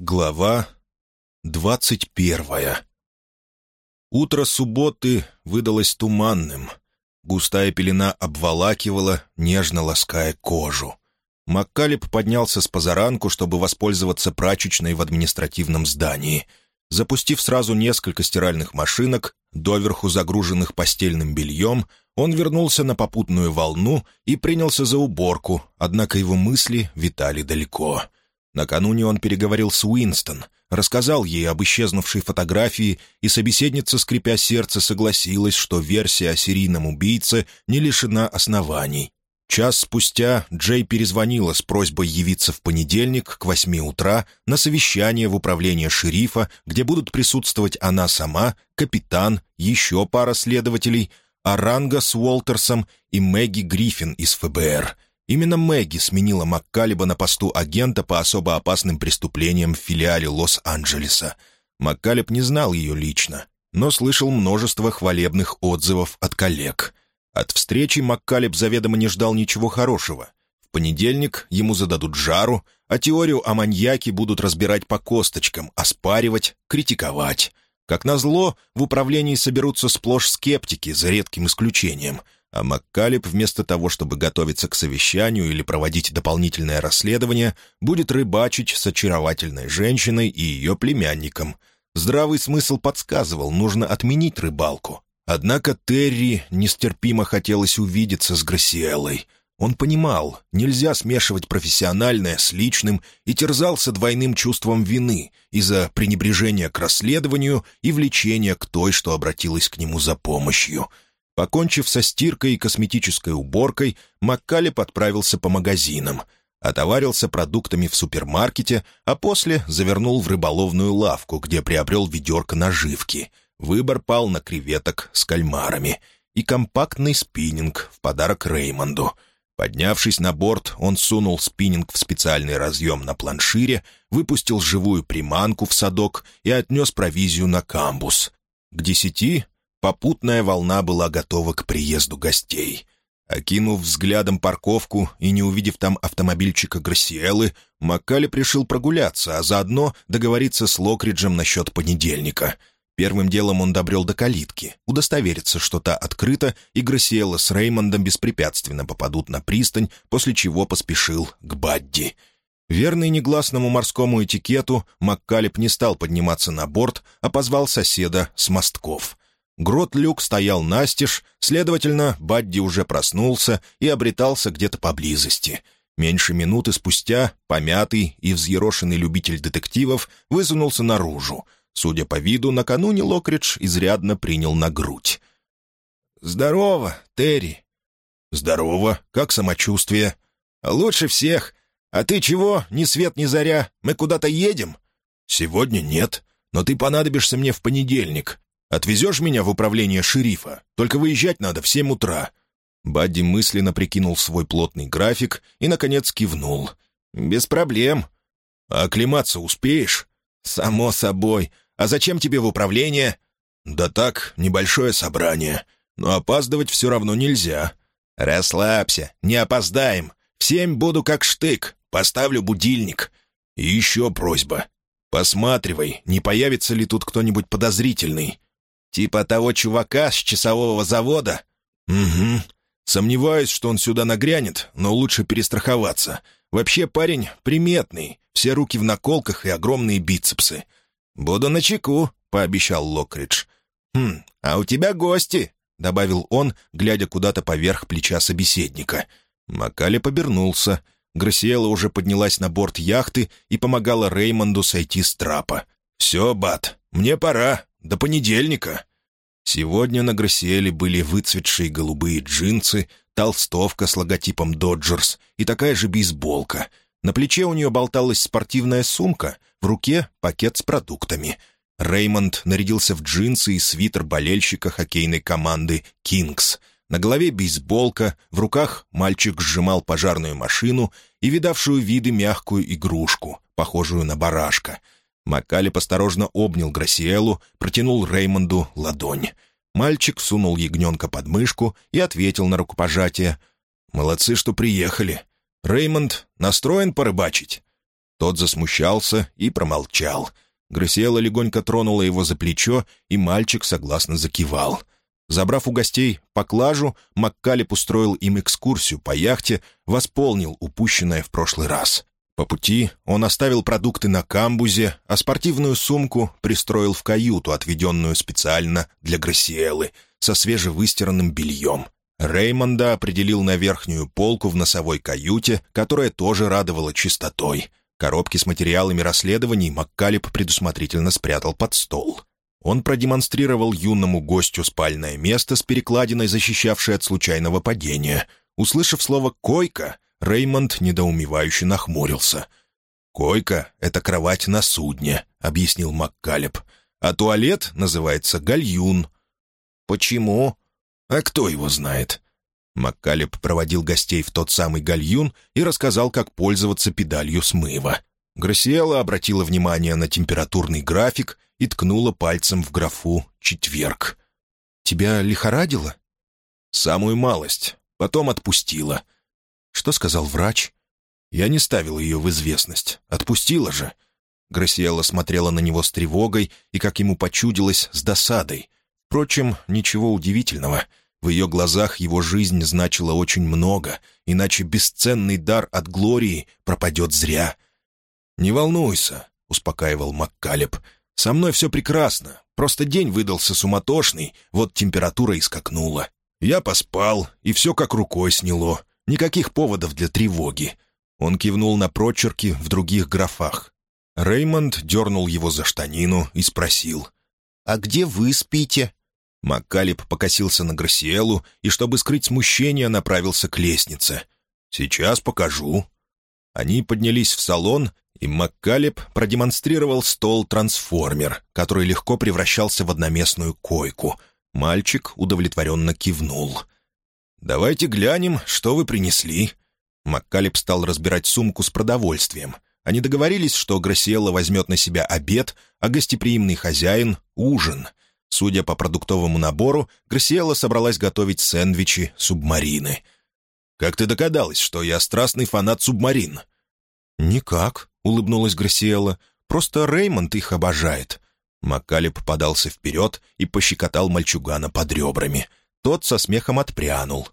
Глава двадцать первая Утро субботы выдалось туманным. Густая пелена обволакивала, нежно лаская кожу. Маккалеб поднялся с позаранку, чтобы воспользоваться прачечной в административном здании. Запустив сразу несколько стиральных машинок, доверху загруженных постельным бельем, он вернулся на попутную волну и принялся за уборку, однако его мысли витали далеко — Накануне он переговорил с Уинстон, рассказал ей об исчезнувшей фотографии, и собеседница, скрипя сердце, согласилась, что версия о серийном убийце не лишена оснований. Час спустя Джей перезвонила с просьбой явиться в понедельник к восьми утра на совещание в управление шерифа, где будут присутствовать она сама, капитан, еще пара следователей, Аранга с Уолтерсом и Мэгги Гриффин из ФБР — Именно Мэгги сменила Маккалиба на посту агента по особо опасным преступлениям в филиале Лос-Анджелеса. Маккалиб не знал ее лично, но слышал множество хвалебных отзывов от коллег. От встречи Маккалиб заведомо не ждал ничего хорошего. В понедельник ему зададут жару, а теорию о маньяке будут разбирать по косточкам, оспаривать, критиковать. Как назло, в управлении соберутся сплошь скептики, за редким исключением — а Маккалеб вместо того, чтобы готовиться к совещанию или проводить дополнительное расследование, будет рыбачить с очаровательной женщиной и ее племянником. Здравый смысл подсказывал, нужно отменить рыбалку. Однако Терри нестерпимо хотелось увидеться с Грасиэлой. Он понимал, нельзя смешивать профессиональное с личным и терзался двойным чувством вины из-за пренебрежения к расследованию и влечения к той, что обратилась к нему за помощью — Покончив со стиркой и косметической уборкой, Маккали подправился по магазинам. Отоварился продуктами в супермаркете, а после завернул в рыболовную лавку, где приобрел ведерко наживки. Выбор пал на креветок с кальмарами. И компактный спиннинг в подарок Реймонду. Поднявшись на борт, он сунул спиннинг в специальный разъем на планшире, выпустил живую приманку в садок и отнес провизию на камбус. К десяти Попутная волна была готова к приезду гостей. Окинув взглядом парковку и не увидев там автомобильчика Грассиэлы, Маккали решил прогуляться, а заодно договориться с Локриджем насчет понедельника. Первым делом он добрел до калитки, удостовериться, что та открыта, и Грассиэла с Реймондом беспрепятственно попадут на пристань, после чего поспешил к Бадди. Верный негласному морскому этикету, Маккалеб не стал подниматься на борт, а позвал соседа с мостков — Грот-люк стоял настежь, следовательно, Бадди уже проснулся и обретался где-то поблизости. Меньше минуты спустя помятый и взъерошенный любитель детективов высунулся наружу. Судя по виду, накануне Локридж изрядно принял на грудь. «Здорово, Терри». «Здорово. Как самочувствие?» «Лучше всех. А ты чего, ни свет ни заря? Мы куда-то едем?» «Сегодня нет, но ты понадобишься мне в понедельник. Отвезешь меня в управление шерифа? Только выезжать надо в семь утра». Бадди мысленно прикинул свой плотный график и, наконец, кивнул. «Без проблем». «А оклематься успеешь?» «Само собой. А зачем тебе в управление?» «Да так, небольшое собрание. Но опаздывать все равно нельзя». «Расслабься, не опоздаем. В семь буду как штык. Поставлю будильник». «И еще просьба. Посматривай, не появится ли тут кто-нибудь подозрительный. Типа того чувака с часового завода?» «Угу. Сомневаюсь, что он сюда нагрянет, но лучше перестраховаться. Вообще парень приметный, все руки в наколках и огромные бицепсы». «Буду начеку», — пообещал Локридж. «Хм, а у тебя гости», — добавил он, глядя куда-то поверх плеча собеседника. Макали побернулся. Грасиэла уже поднялась на борт яхты и помогала Реймонду сойти с трапа. «Все, Бат, мне пора. До понедельника». Сегодня на Гроссиэле были выцветшие голубые джинсы, толстовка с логотипом «Доджерс» и такая же бейсболка. На плече у нее болталась спортивная сумка, в руке — пакет с продуктами. Реймонд нарядился в джинсы и свитер болельщика хоккейной команды «Кингс». На голове бейсболка, в руках мальчик сжимал пожарную машину и видавшую виды мягкую игрушку, похожую на барашка — Маккалеб осторожно обнял Грасиэлу, протянул Реймонду ладонь. Мальчик сунул ягненка под мышку и ответил на рукопожатие. «Молодцы, что приехали. Реймонд настроен порыбачить?» Тот засмущался и промолчал. Грасиэла легонько тронула его за плечо, и мальчик согласно закивал. Забрав у гостей поклажу, Маккалеб устроил им экскурсию по яхте, восполнил упущенное в прошлый раз. По пути он оставил продукты на камбузе, а спортивную сумку пристроил в каюту, отведенную специально для Грасиэлы, со свежевыстиранным бельем. Реймонда определил на верхнюю полку в носовой каюте, которая тоже радовала чистотой. Коробки с материалами расследований Маккалеб предусмотрительно спрятал под стол. Он продемонстрировал юному гостю спальное место с перекладиной, защищавшей от случайного падения. Услышав слово «койка», Реймонд недоумевающе нахмурился. «Койка — это кровать на судне», — объяснил Маккалеб. «А туалет называется гальюн». «Почему?» «А кто его знает?» Маккалеб проводил гостей в тот самый гальюн и рассказал, как пользоваться педалью смыва. Грасиэла обратила внимание на температурный график и ткнула пальцем в графу «Четверг». «Тебя лихорадило?» «Самую малость. Потом отпустила». «Что сказал врач?» «Я не ставил ее в известность. Отпустила же». Грасиэла смотрела на него с тревогой и, как ему почудилось, с досадой. Впрочем, ничего удивительного. В ее глазах его жизнь значила очень много, иначе бесценный дар от Глории пропадет зря. «Не волнуйся», — успокаивал Маккалеб. «Со мной все прекрасно. Просто день выдался суматошный, вот температура и скакнула. Я поспал, и все как рукой сняло. Никаких поводов для тревоги». Он кивнул на прочерки в других графах. Реймонд дернул его за штанину и спросил. «А где вы спите?» Маккалеб покосился на Грасиэлу и, чтобы скрыть смущение, направился к лестнице. «Сейчас покажу». Они поднялись в салон, и Маккалеб продемонстрировал стол-трансформер, который легко превращался в одноместную койку. Мальчик удовлетворенно кивнул. «Давайте глянем, что вы принесли». Маккалеб стал разбирать сумку с продовольствием. Они договорились, что Грасиэла возьмет на себя обед, а гостеприимный хозяин — ужин — Судя по продуктовому набору, Грасиэла собралась готовить сэндвичи субмарины. «Как ты догадалась, что я страстный фанат субмарин?» «Никак», — улыбнулась Грасиэла. «Просто Реймонд их обожает». Маккалеб подался вперед и пощекотал мальчугана под ребрами. Тот со смехом отпрянул.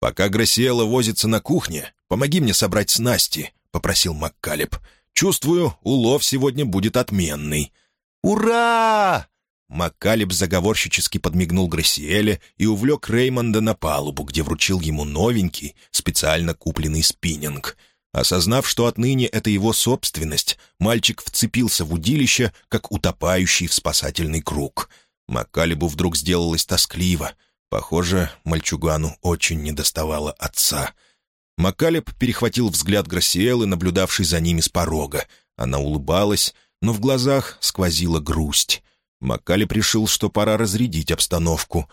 «Пока Грасиэла возится на кухне, помоги мне собрать снасти», — попросил Маккалеб. «Чувствую, улов сегодня будет отменный». «Ура!» Маккалеб заговорщически подмигнул Грассиэле и увлек Реймонда на палубу, где вручил ему новенький, специально купленный спиннинг. Осознав, что отныне это его собственность, мальчик вцепился в удилище, как утопающий в спасательный круг. Маккалебу вдруг сделалось тоскливо. Похоже, мальчугану очень недоставало отца. Маккалеб перехватил взгляд Грассиэлы, наблюдавший за ними с порога. Она улыбалась, но в глазах сквозила грусть. Маккали решил, что пора разрядить обстановку.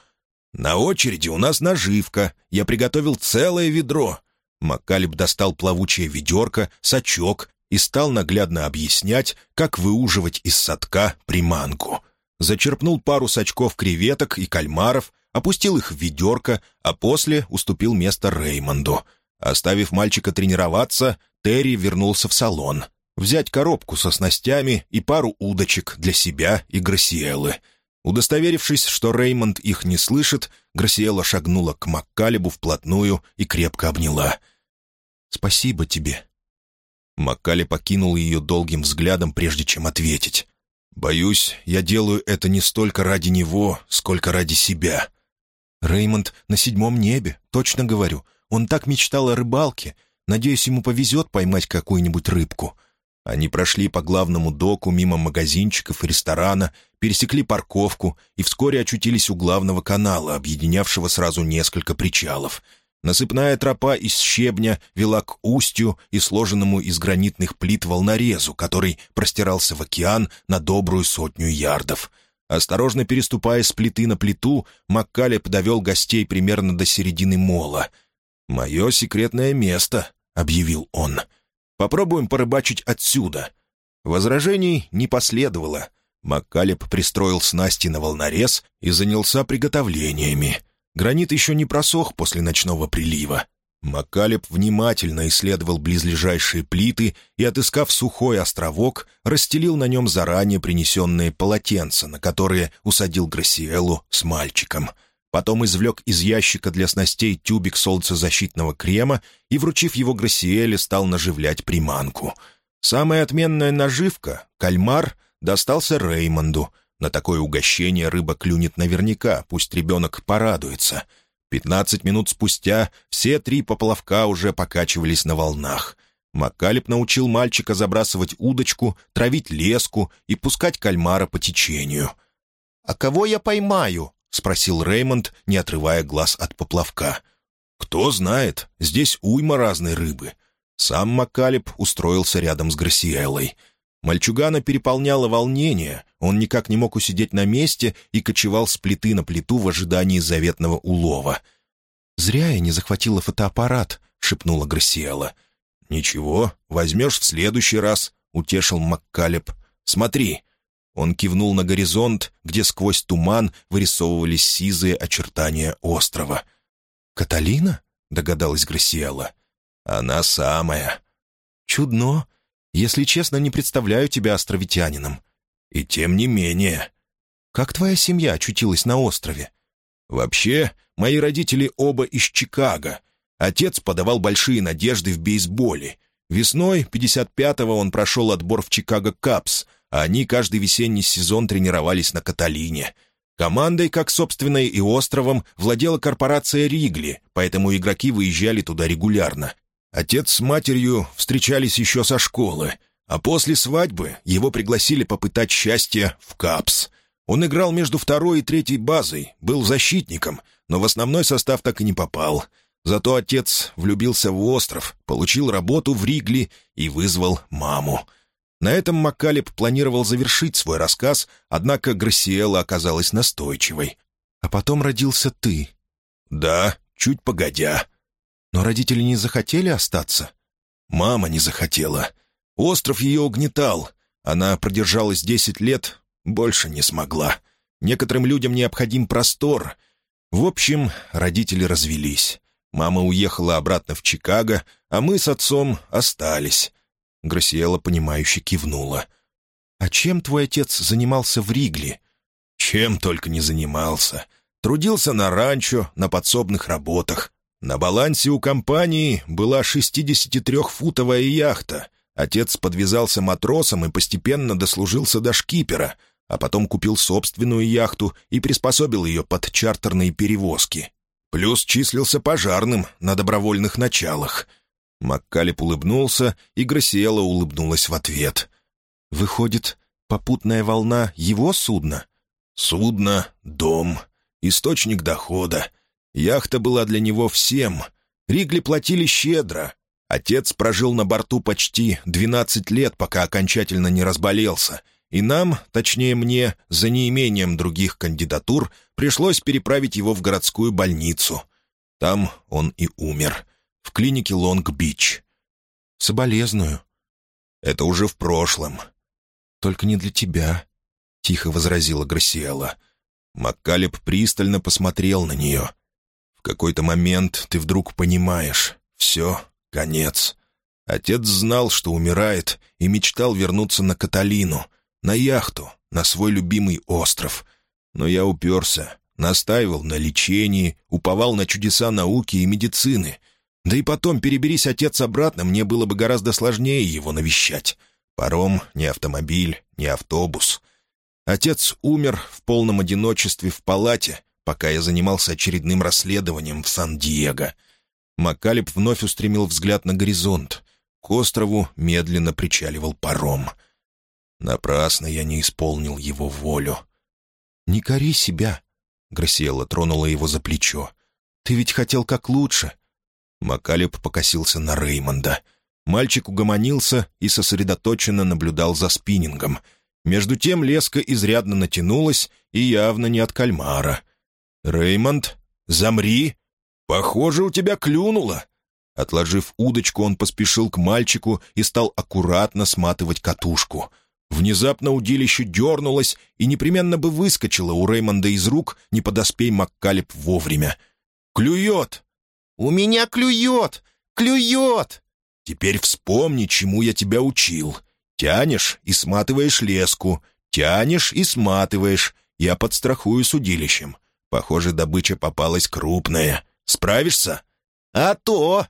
«На очереди у нас наживка. Я приготовил целое ведро». Маккалеб достал плавучее ведерко, сачок и стал наглядно объяснять, как выуживать из садка приманку. Зачерпнул пару сачков креветок и кальмаров, опустил их в ведерко, а после уступил место Реймонду. Оставив мальчика тренироваться, Терри вернулся в салон — взять коробку со снастями и пару удочек для себя и Грасиэлы. Удостоверившись, что Реймонд их не слышит, Грасиэла шагнула к Маккалебу вплотную и крепко обняла. «Спасибо тебе». Маккале покинул ее долгим взглядом, прежде чем ответить. «Боюсь, я делаю это не столько ради него, сколько ради себя». «Реймонд на седьмом небе, точно говорю. Он так мечтал о рыбалке. Надеюсь, ему повезет поймать какую-нибудь рыбку. Они прошли по главному доку мимо магазинчиков и ресторана, пересекли парковку и вскоре очутились у главного канала, объединявшего сразу несколько причалов. Насыпная тропа из щебня вела к устью и сложенному из гранитных плит волнорезу, который простирался в океан на добрую сотню ярдов. Осторожно переступая с плиты на плиту, Маккалеб довел гостей примерно до середины мола. «Мое секретное место», — объявил он, — Попробуем порыбачить отсюда». Возражений не последовало. Маккалеб пристроил снасти на волнорез и занялся приготовлениями. Гранит еще не просох после ночного прилива. Макалеб внимательно исследовал близлежащие плиты и, отыскав сухой островок, расстелил на нем заранее принесенные полотенца, на которые усадил Грасиэлу с мальчиком. Потом извлек из ящика для снастей тюбик солнцезащитного крема и, вручив его Грасиэле, стал наживлять приманку. Самая отменная наживка — кальмар — достался Реймонду. На такое угощение рыба клюнет наверняка, пусть ребенок порадуется — Пятнадцать минут спустя все три поплавка уже покачивались на волнах. Маккалеб научил мальчика забрасывать удочку, травить леску и пускать кальмара по течению. «А кого я поймаю?» — спросил Реймонд, не отрывая глаз от поплавка. «Кто знает, здесь уйма разной рыбы». Сам Маккалеб устроился рядом с Грасиэлой — Мальчугана переполняло волнение, он никак не мог усидеть на месте и кочевал с плиты на плиту в ожидании заветного улова. «Зря я не захватила фотоаппарат», — шепнула Грасиэла. «Ничего, возьмешь в следующий раз», — утешил Маккалеб. «Смотри». Он кивнул на горизонт, где сквозь туман вырисовывались сизые очертания острова. «Каталина?» — догадалась Грасиэла. «Она самая». «Чудно. Если честно, не представляю тебя островитянином». «И тем не менее». «Как твоя семья очутилась на острове?» «Вообще, мои родители оба из Чикаго. Отец подавал большие надежды в бейсболе. Весной 55-го он прошел отбор в Чикаго Капс, а они каждый весенний сезон тренировались на Каталине. Командой, как собственной и островом, владела корпорация «Ригли», поэтому игроки выезжали туда регулярно. Отец с матерью встречались еще со школы, а после свадьбы его пригласили попытать счастье в КАПС. Он играл между второй и третьей базой, был защитником, но в основной состав так и не попал. Зато отец влюбился в остров, получил работу в Ригли и вызвал маму. На этом Маккалеб планировал завершить свой рассказ, однако Грассиэла оказалась настойчивой. «А потом родился ты». «Да, чуть погодя», но родители не захотели остаться? Мама не захотела. Остров ее угнетал. Она продержалась десять лет, больше не смогла. Некоторым людям необходим простор. В общем, родители развелись. Мама уехала обратно в Чикаго, а мы с отцом остались. Грасиэла, понимающе кивнула. «А чем твой отец занимался в Ригли?» «Чем только не занимался. Трудился на ранчо, на подсобных работах. На балансе у компании была 63-футовая яхта. Отец подвязался матросом и постепенно дослужился до шкипера, а потом купил собственную яхту и приспособил ее под чартерные перевозки. Плюс числился пожарным на добровольных началах. Маккалеб улыбнулся, и Грасиэла улыбнулась в ответ. «Выходит, попутная волна — его судно?» «Судно, дом, источник дохода. Яхта была для него всем. Ригли платили щедро. Отец прожил на борту почти 12 лет, пока окончательно не разболелся. И нам, точнее мне, за неимением других кандидатур, пришлось переправить его в городскую больницу. Там он и умер. В клинике Лонг-Бич. «Соболезную». «Это уже в прошлом». «Только не для тебя», — тихо возразила Грасиэла. Маккалеб пристально посмотрел на нее какой-то момент ты вдруг понимаешь — все, конец. Отец знал, что умирает, и мечтал вернуться на Каталину, на яхту, на свой любимый остров. Но я уперся, настаивал на лечении, уповал на чудеса науки и медицины. Да и потом, переберись отец обратно, мне было бы гораздо сложнее его навещать. Паром, не автомобиль, не автобус. Отец умер в полном одиночестве в палате, пока я занимался очередным расследованием в Сан-Диего. Макалеб вновь устремил взгляд на горизонт. К острову медленно причаливал паром. Напрасно я не исполнил его волю. «Не кори себя», — Грасиэла тронула его за плечо. «Ты ведь хотел как лучше». Макалеб покосился на Реймонда. Мальчик угомонился и сосредоточенно наблюдал за спиннингом. Между тем леска изрядно натянулась и явно не от кальмара. «Реймонд, замри! Похоже, у тебя клюнуло!» Отложив удочку, он поспешил к мальчику и стал аккуратно сматывать катушку. Внезапно удилище дернулось и непременно бы выскочило у Реймонда из рук, не подоспей Маккалеб вовремя. «Клюет!» «У меня клюет! Клюет!» «Теперь вспомни, чему я тебя учил. Тянешь и сматываешь леску, тянешь и сматываешь. Я подстрахую с удилищем. Похоже, добыча попалась крупная. Справишься?» «А то!»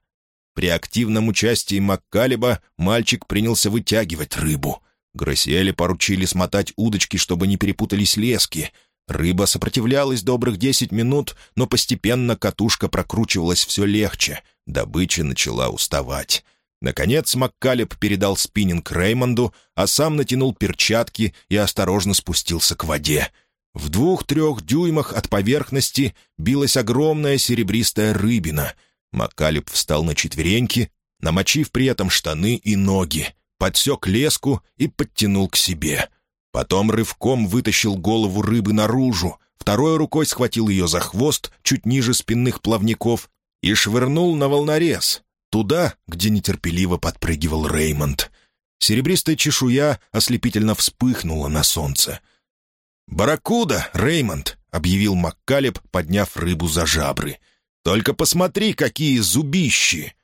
При активном участии Маккалеба мальчик принялся вытягивать рыбу. Гроссиэле поручили смотать удочки, чтобы не перепутались лески. Рыба сопротивлялась добрых десять минут, но постепенно катушка прокручивалась все легче. Добыча начала уставать. Наконец Маккалеб передал спиннинг Реймонду, а сам натянул перчатки и осторожно спустился к воде. В двух-трех дюймах от поверхности билась огромная серебристая рыбина. Маккалеб встал на четвереньки, намочив при этом штаны и ноги, подсек леску и подтянул к себе. Потом рывком вытащил голову рыбы наружу, второй рукой схватил ее за хвост чуть ниже спинных плавников и швырнул на волнорез, туда, где нетерпеливо подпрыгивал Реймонд. Серебристая чешуя ослепительно вспыхнула на солнце. «Барракуда, Реймонд!» — объявил Маккалеб, подняв рыбу за жабры. «Только посмотри, какие зубищи!»